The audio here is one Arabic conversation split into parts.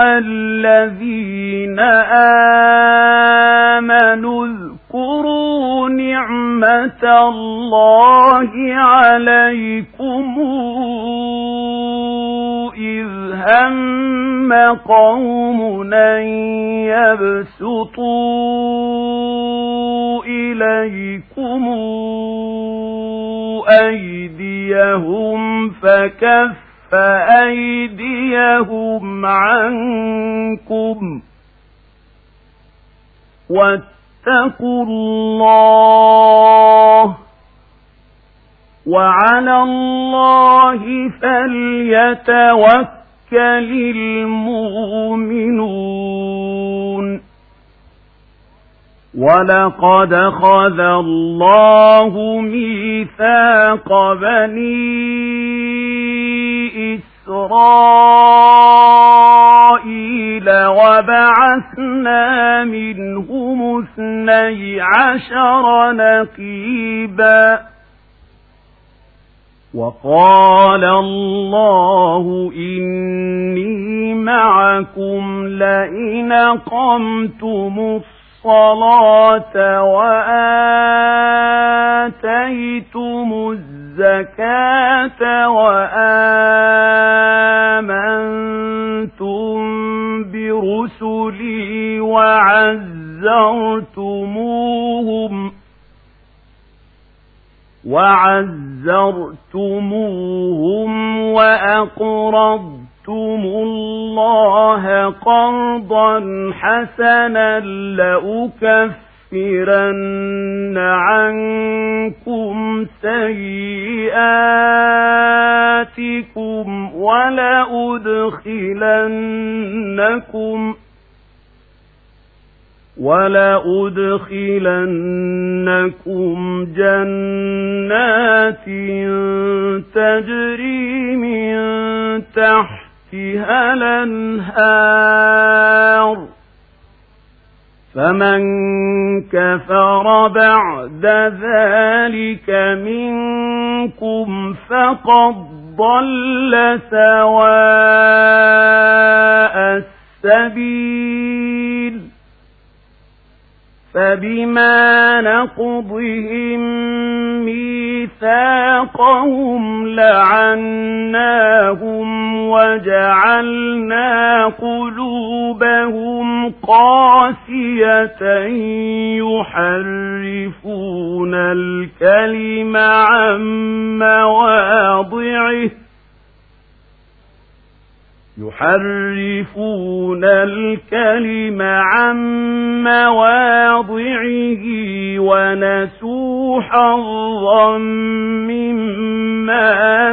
الذين آمنوا اذكروا نعمة الله عليكم إذ هم قوم أن يبسطوا إليكم أيديهم فكف أيديهم عنكم واتقوا الله وعلى الله فليتوكل المؤمنون ولقد خذ الله ميثاق بني إسرائيل وبعثنا منهم اثني عشر نقيبا. وقال الله إني معكم لئن قمتم الصلاة وآتيتم الزكاة وآمنتم برسلي وعزرتموهم وعزرتموهم وأقرضتم أَقْرَضْتُمُ اللَّهَ قَرْضًا حَسَنًا لَّأُكَفِّرَنَّ عَنكُمْ سَيِّئَاتِكُمْ وَلَأُدْخِلَنَّكُمْ وَلَأُدْخِلَنَّكُمْ جَنَّاتٍ تَجْرِي مِن تَحْتِهَا الْأَنْهَارُ. فَمَن كَفَرَ بَعْدَ ذَلِكَ مِنكُمْ فَقَدْ ضَلَّ سَوَاءَ السَّبِيلِ فبما نقضهم ميثاقهم لعناهم وجعلنا قلوبهم قاسية يحرفون الكلم عن مواضعه يحرفون الكلم عن مواضعه ونسوا حظا مما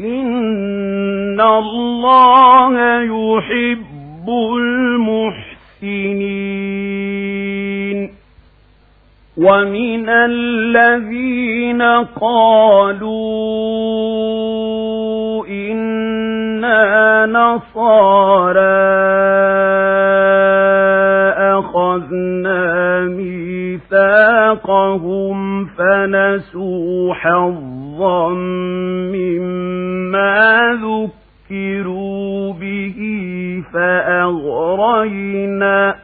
إن الله يحب المحسنين ومن الذين قالوا إنا نصارى أخذنا ميثاقهم فنسوا حظا مما فأغرينا